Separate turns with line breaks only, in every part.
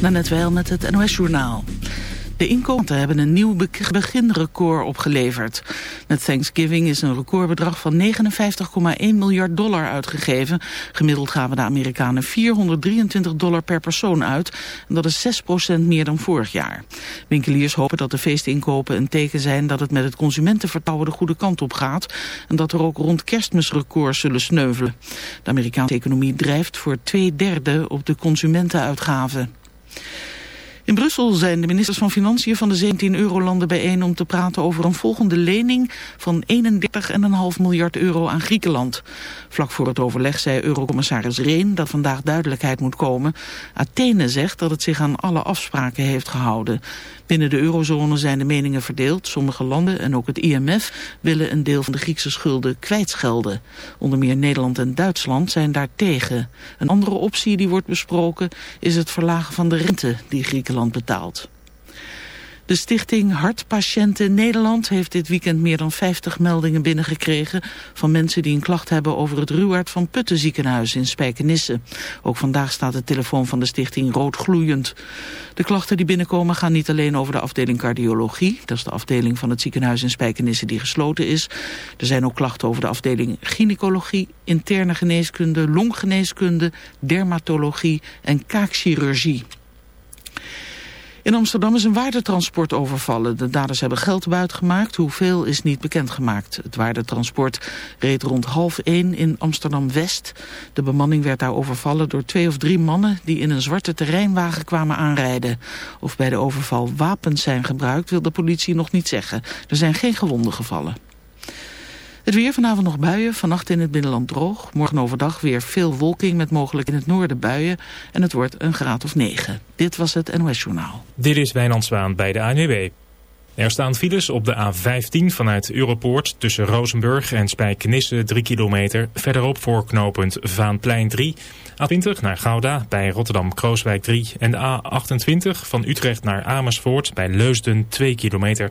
net wel met het NOS-journaal. De inkomsten hebben een nieuw beginrecord opgeleverd. Met Thanksgiving is een recordbedrag van 59,1 miljard dollar uitgegeven. Gemiddeld gaven de Amerikanen 423 dollar per persoon uit. En dat is 6% meer dan vorig jaar. Winkeliers hopen dat de feestinkopen een teken zijn dat het met het consumentenvertrouwen de goede kant op gaat. En dat er ook rond kerstmis records zullen sneuvelen. De Amerikaanse economie drijft voor twee derde op de consumentenuitgaven. In Brussel zijn de ministers van Financiën van de 17 eurolanden bijeen om te praten over een volgende lening van 31,5 miljard euro aan Griekenland. Vlak voor het overleg zei eurocommissaris Reen dat vandaag duidelijkheid moet komen. Athene zegt dat het zich aan alle afspraken heeft gehouden. Binnen de eurozone zijn de meningen verdeeld. Sommige landen en ook het IMF willen een deel van de Griekse schulden kwijtschelden. Onder meer Nederland en Duitsland zijn daar tegen. Een andere optie die wordt besproken is het verlagen van de rente die Griekenland betaalt. De stichting Hartpatiënten Nederland heeft dit weekend meer dan 50 meldingen binnengekregen van mensen die een klacht hebben over het Ruwaard van Putten ziekenhuis in Spijkenisse. Ook vandaag staat de telefoon van de stichting roodgloeiend. De klachten die binnenkomen gaan niet alleen over de afdeling cardiologie, dat is de afdeling van het ziekenhuis in Spijkenisse die gesloten is. Er zijn ook klachten over de afdeling gynaecologie, interne geneeskunde, longgeneeskunde, dermatologie en kaakchirurgie. In Amsterdam is een waardetransport overvallen. De daders hebben geld buitgemaakt. Hoeveel is niet bekendgemaakt. Het waardetransport reed rond half één in Amsterdam-West. De bemanning werd daar overvallen door twee of drie mannen... die in een zwarte terreinwagen kwamen aanrijden. Of bij de overval wapens zijn gebruikt wil de politie nog niet zeggen. Er zijn geen gewonden gevallen. Het weer vanavond nog buien, vannacht in het binnenland droog. Morgen overdag weer veel wolking met mogelijk in het noorden buien. En het wordt een graad of 9. Dit was het NOS Journaal.
Dit is Wijnand Zwaan bij de ANWB. Er staan files op de A15 vanuit Europoort tussen Rozenburg en Spijkenisse 3 kilometer. Verderop voor knooppunt Vaanplein 3. A20 naar Gouda bij Rotterdam-Krooswijk 3. En de A28 van Utrecht naar Amersfoort bij Leusden 2 kilometer.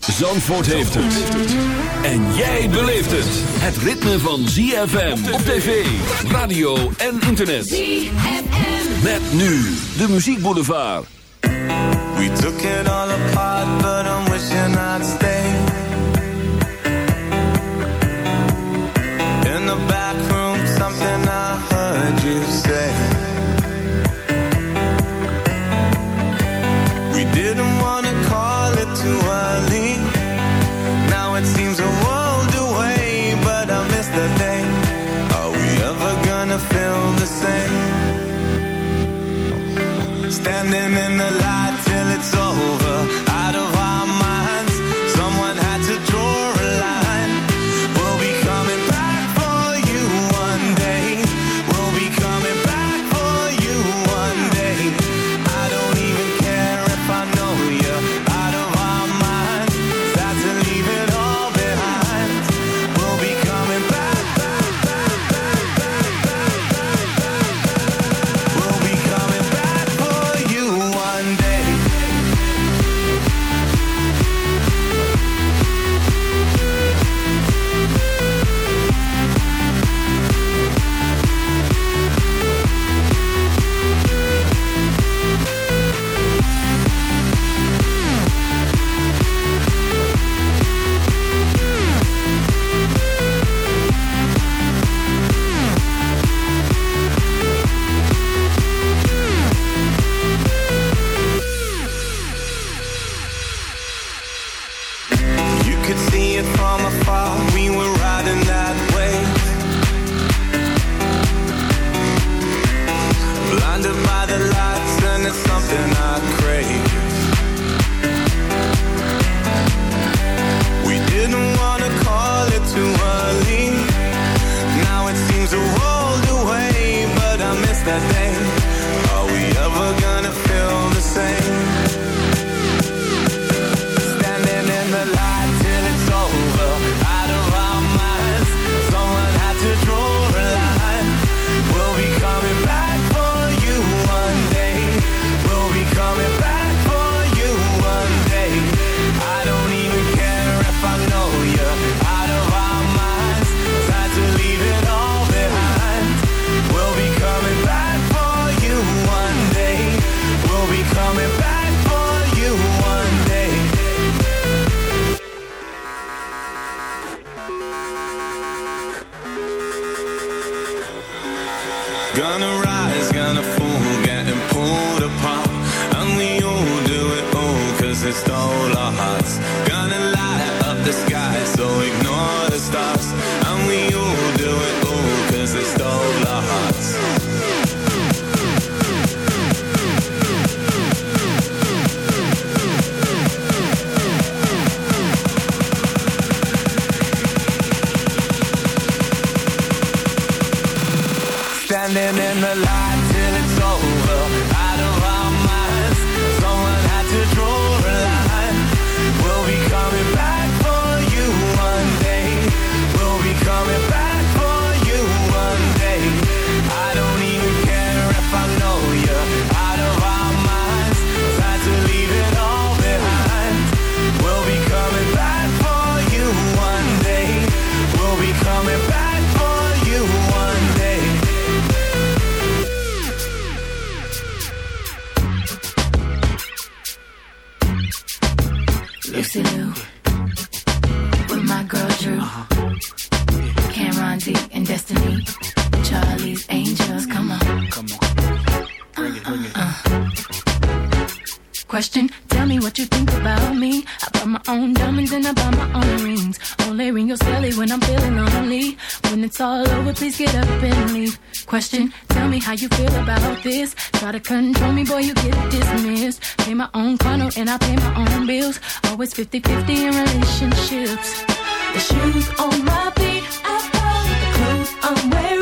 Zandvoort heeft het. En jij beleeft het. Het ritme van ZFM op tv, radio en internet.
ZFM.
Met nu de muziekboulevard.
We took it all apart, but I'm wishing I'd stay. In the back room, something I heard you say. Standing in the light
how you feel about this. Try to control me, boy, you get dismissed. Pay my own funnel and I pay my own bills. Always 50 50 in relationships. The shoes on my feet, I follow the clothes I'm wearing.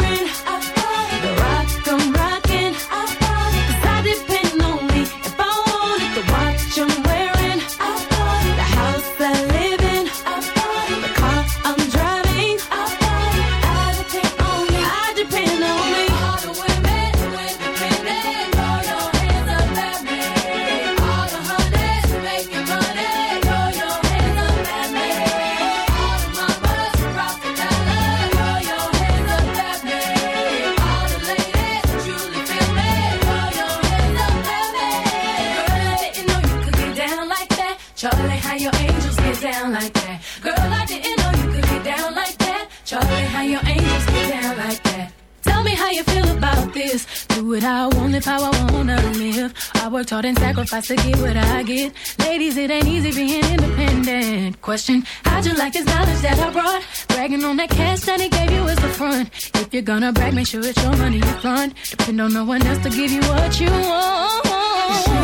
what I want, live how I wanna live. I worked hard and sacrificed to get what I get. Ladies, it ain't easy being independent. Question, how'd you like this knowledge that I brought? Bragging on that cash that he gave you is the front. If you're gonna brag, make sure it's your money you front. Depend on no one else to give you what you want.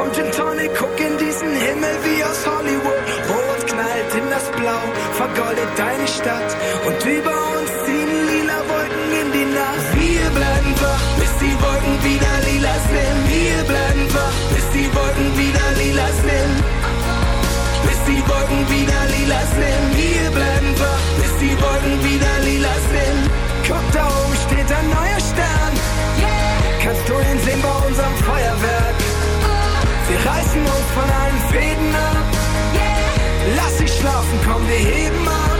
Vom Gin Tonic, guck in diesen Himmel wie aus Hollywood, rot knallt in das Blau, vergoldet deine Stadt und über uns ziehen lila Wolken in die Nacht. Wir bleiben wach, bis die Wolken wieder lila sind, wir bleiben wach, bis die Wolken wieder lila sind bis die Wolken wieder lila sind. Wir bleiben wach, bis die Wolken wieder lila sind. Guck, da oben steht ein neuer Stern. Kannst du ihn sehen bei unserem Feuerwerk? Reißen uns von allen Fäden ab. Lass dich schlafen, komm, wir heben ab.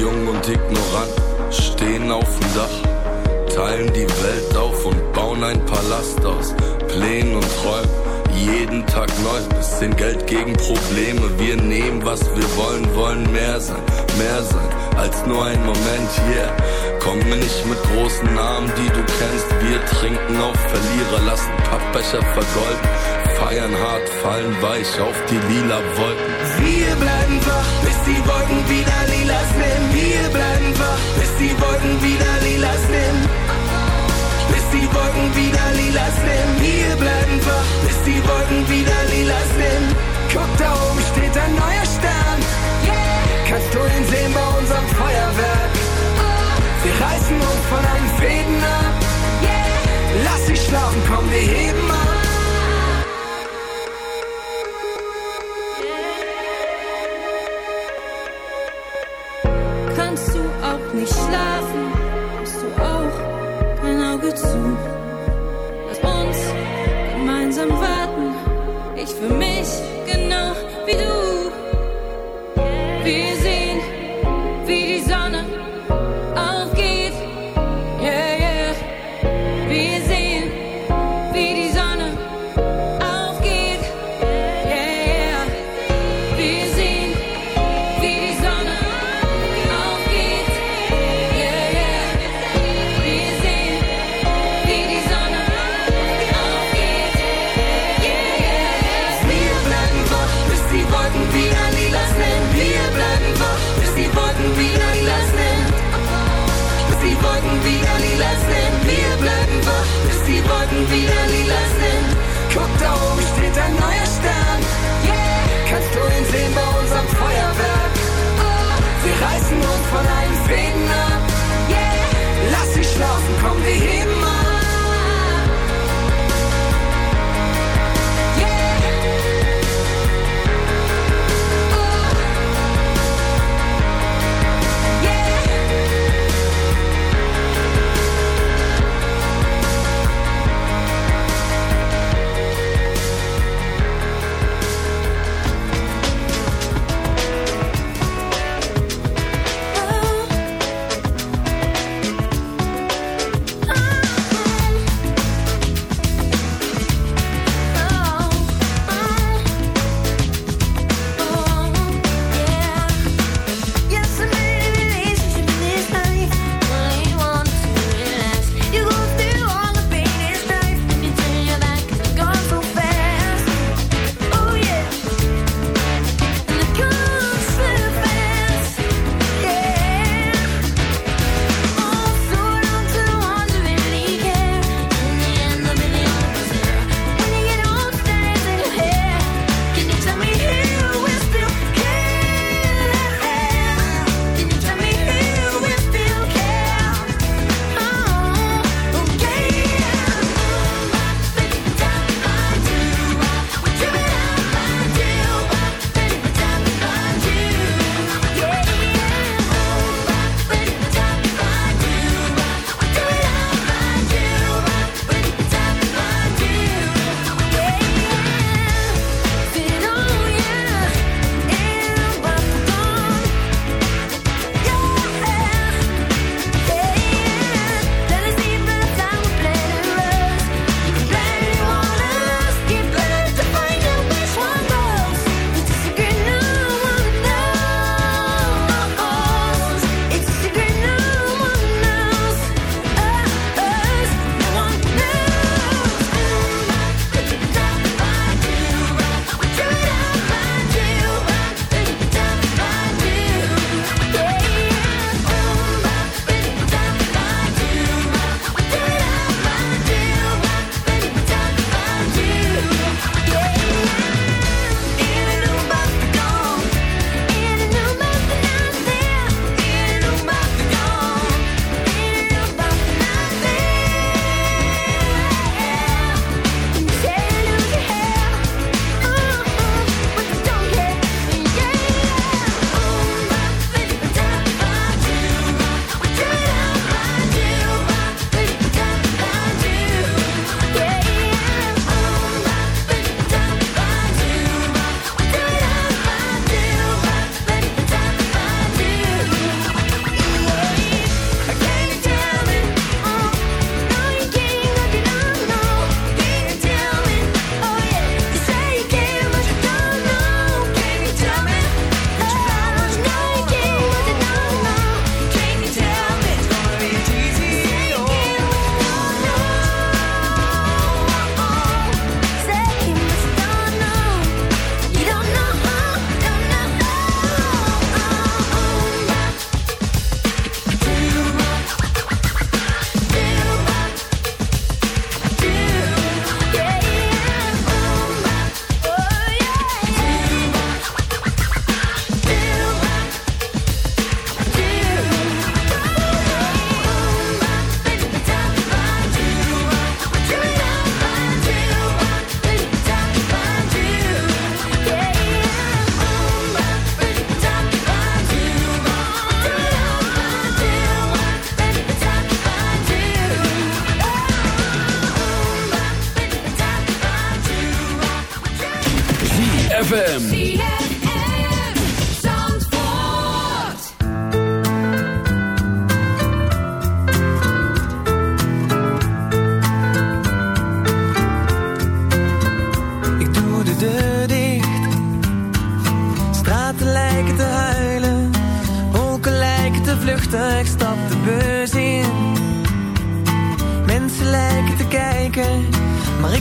Jung und ignorant, stehen auf dem Dach, teilen die Welt auf und bauen ein Palast aus Plänen und Träumen. Jeden Tag neu, bisschen Geld gegen Probleme. Wir nehmen, was wir wollen, wollen mehr sein, mehr sein als nur ein Moment, yeah. Komm mir nicht mit großen Namen, die du kennst. Wir trinken auf Verlierer, lassen Pappbecher vergolden. Feiern hart, fallen weich auf die lila Wolken.
Wir bleiben wach, bis die Wolken wieder lila sind. Wir bleiben wach, bis die Wolken wieder lila sind. Bis die Wolken wieder lila sind. Wir bleiben wach, bis die Wolken wieder lila sind. Guck, da oben steht ein neuer Stern. Kannst du ihn sehen bei unserem Feuerwerk?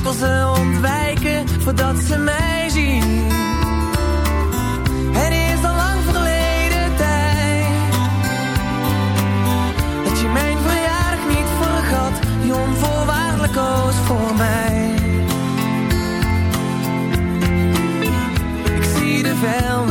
Ik ze ontwijken voordat ze mij zien. Het is al lang verleden tijd dat je mijn verjaardag niet vergat, je onvoorwaardelijk koos voor mij. Ik zie de velden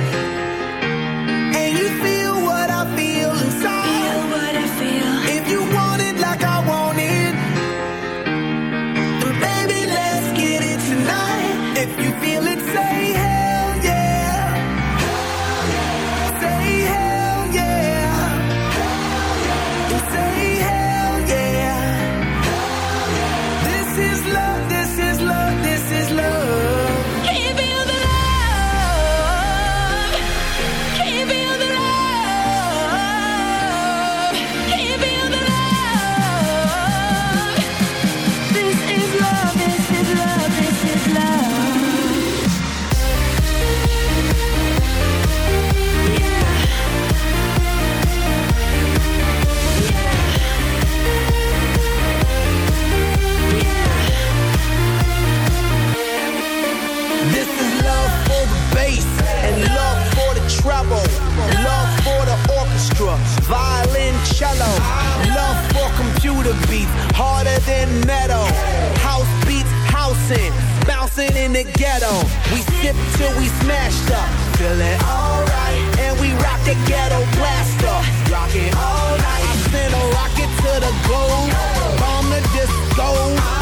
in meadow. House beats housing, bouncing in
the ghetto. We sip till we smashed up, feeling alright. And we rock the ghetto blaster, rocking all night. I send a rocket to the globe, bomb the disco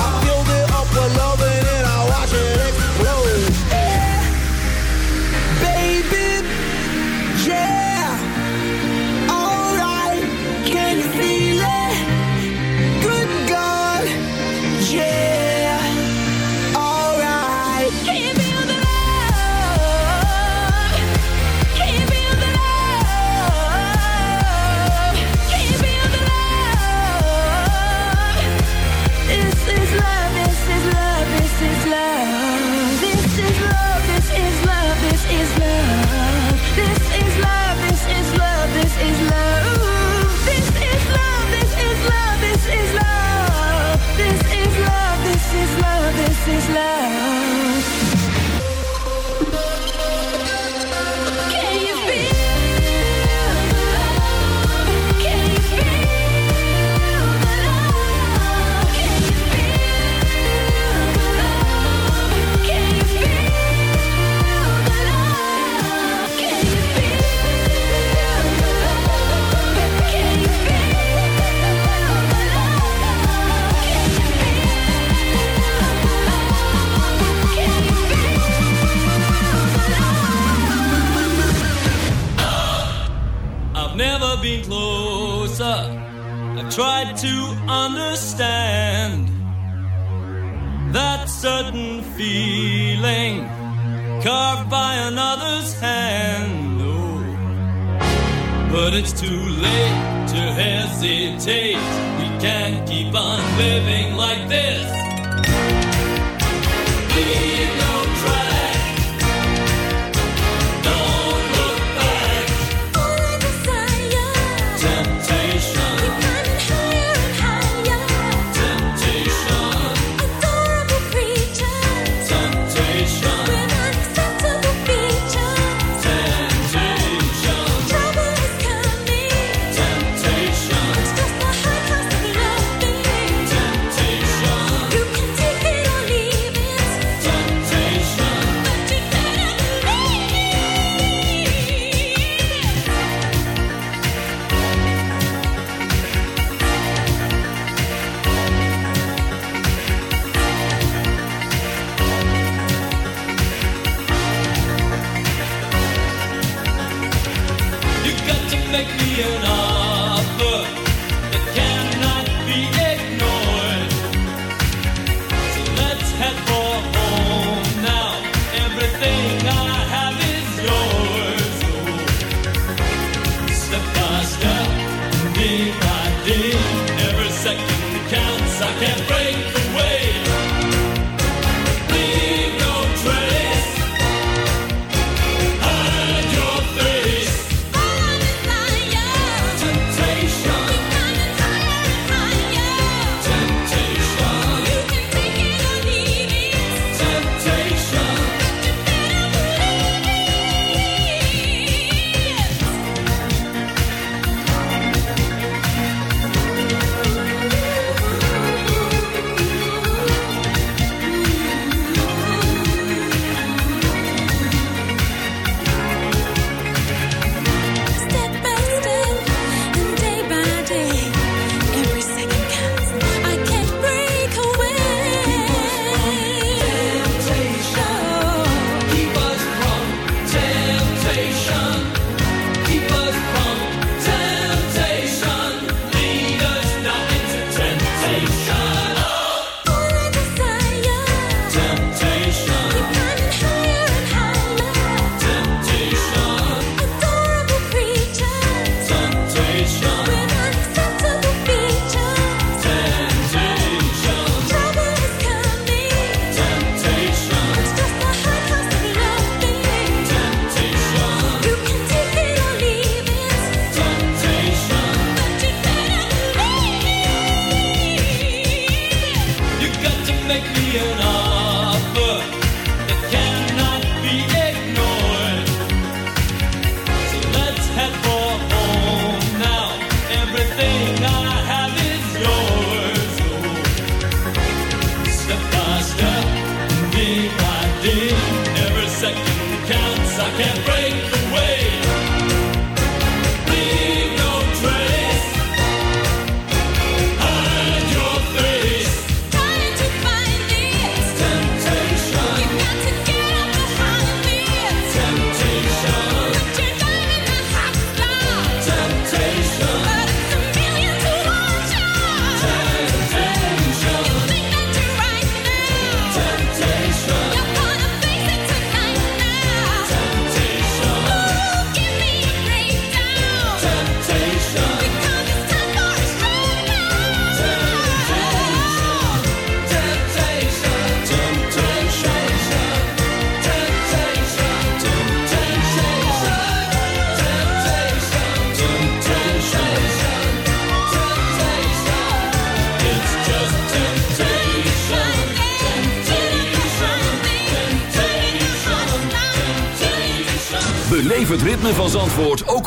closer. I've tried to understand that certain feeling carved by another's hand. Oh, but it's too late to hesitate. We can't keep on living like this. Leave no track.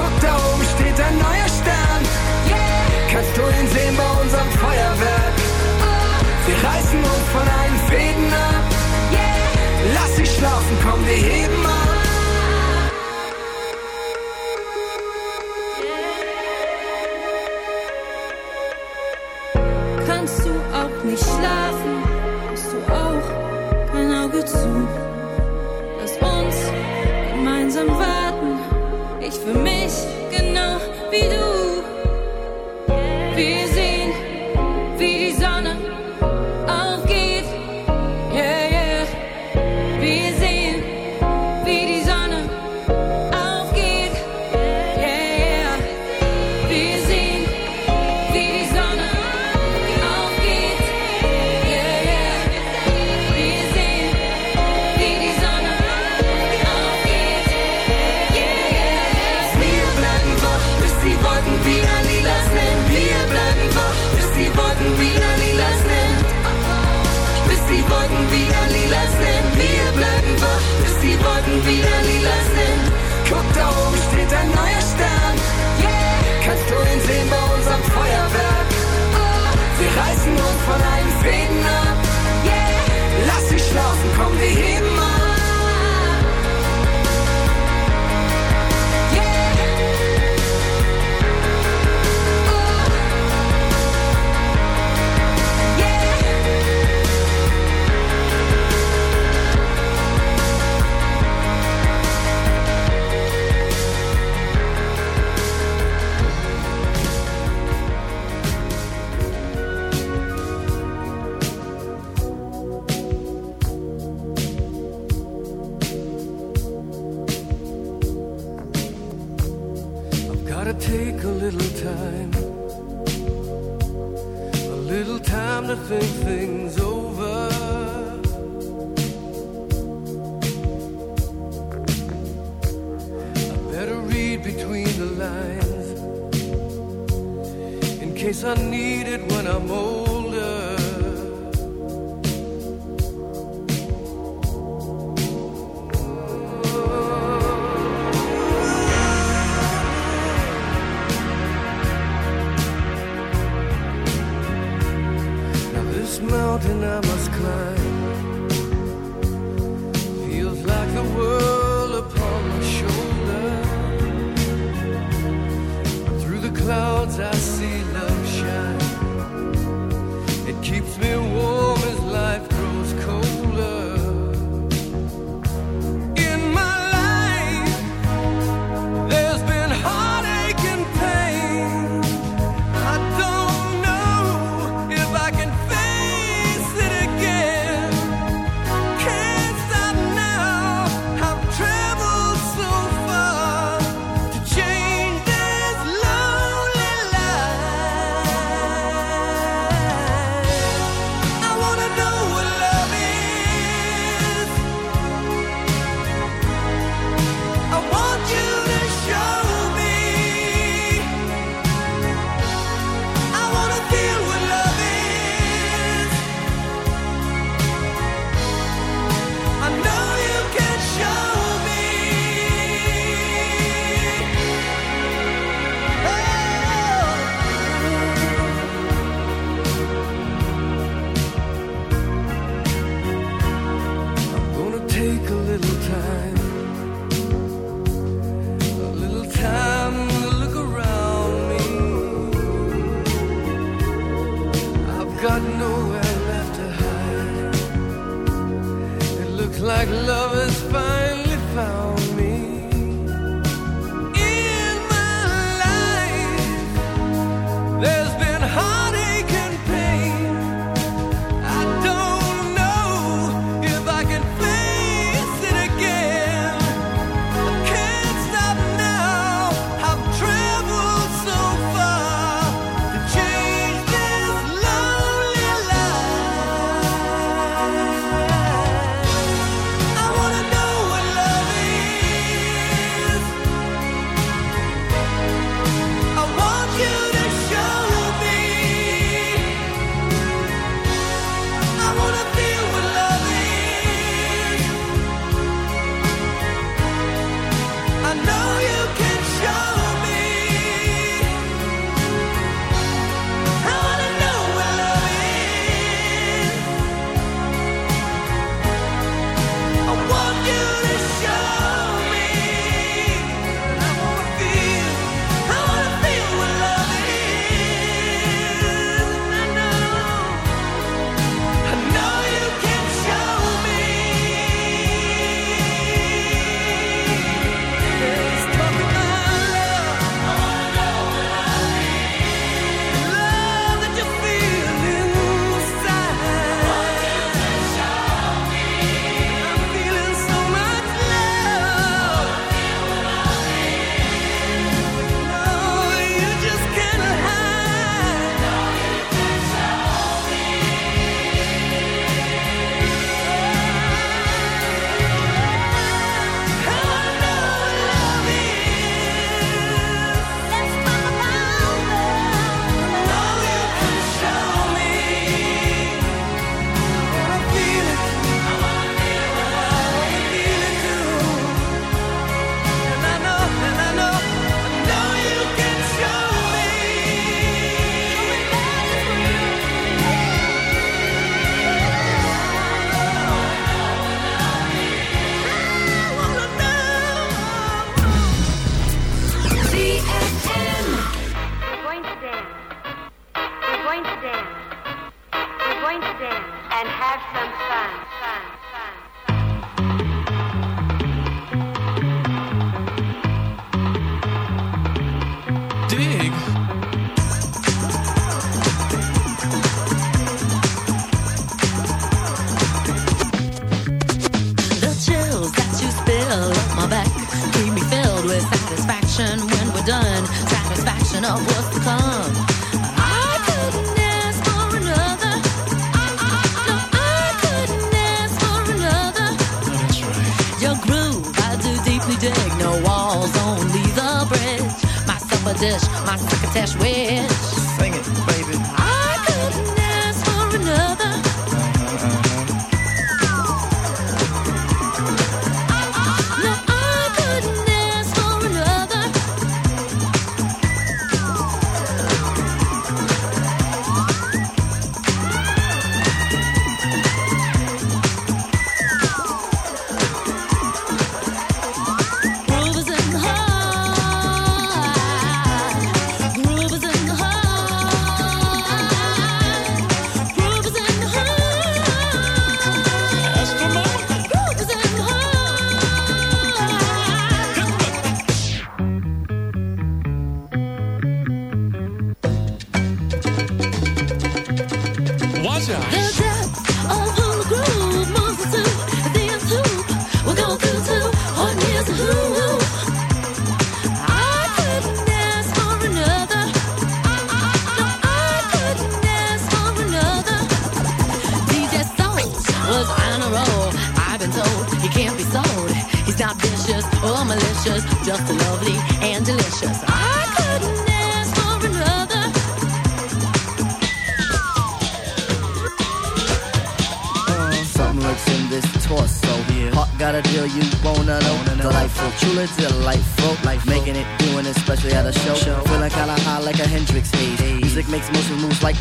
Guck, da oben steht ein neuer Stern. Kannst du ihn sehen bei unserem Feuerwerk? Wir reißen uns von allen Fäden ab. Lass dich schlafen, komm, wir heben ab.
Kannst du auch nicht schlafen?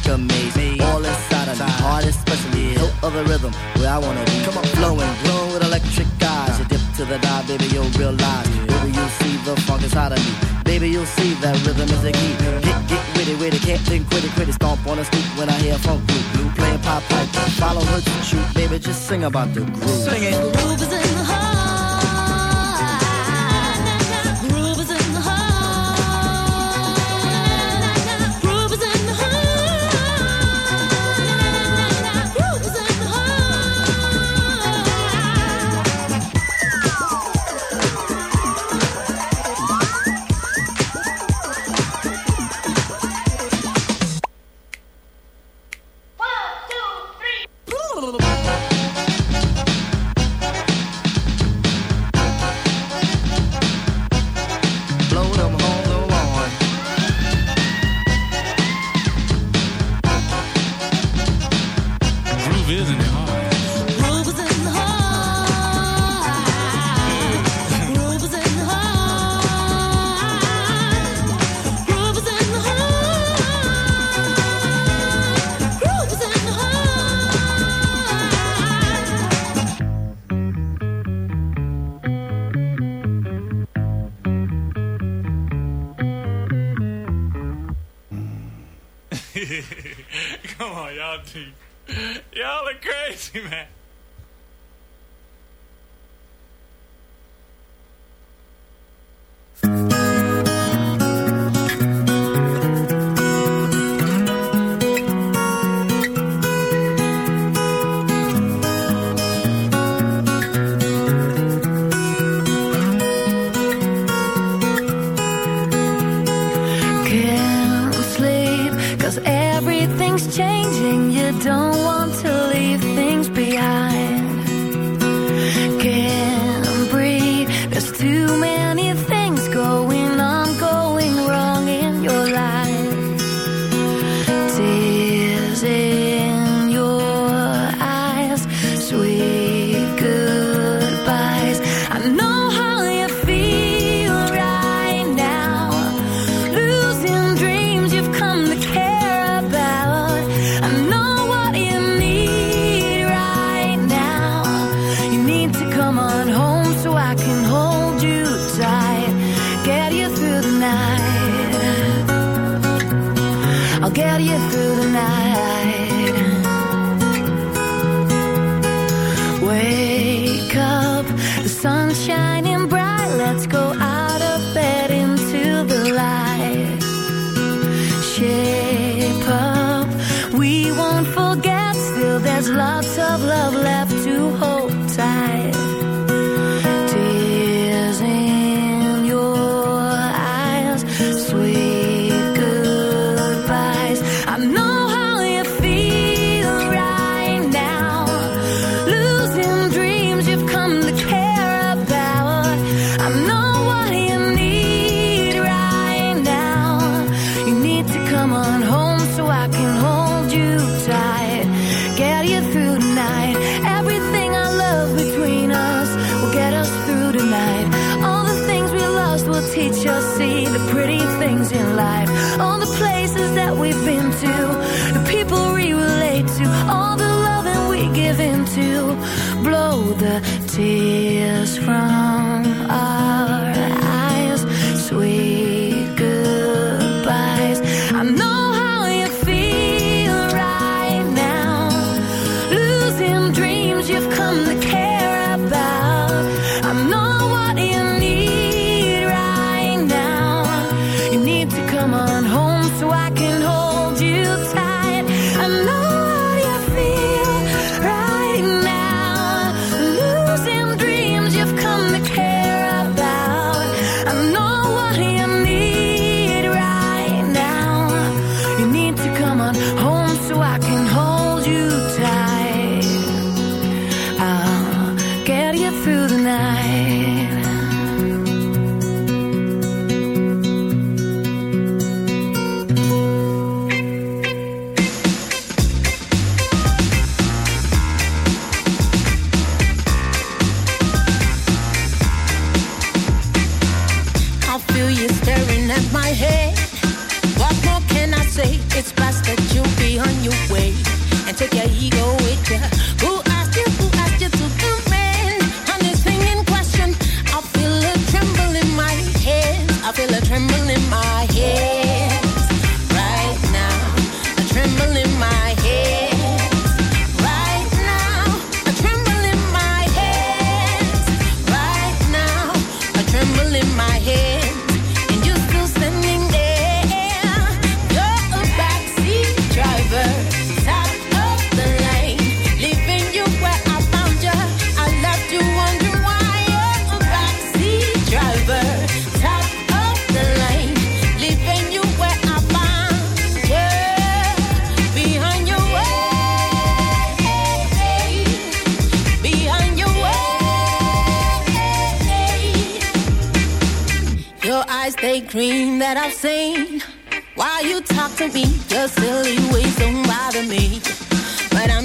a
maze. All inside of me, heart especially. Yeah. Hill of the rhythm where I wanna be. Come on, flowing, glowing with electric eyes. You dip to the dive, baby, you'll realize. Yeah. Baby, you'll see the funk inside of me. Baby, you'll see that rhythm is a key. Get, get witty, witty, can't think, quitty, quitty. Stomp on the street when I hear funk blue. Playing pop pipe. Follow her to shoot, baby, just sing about the groove.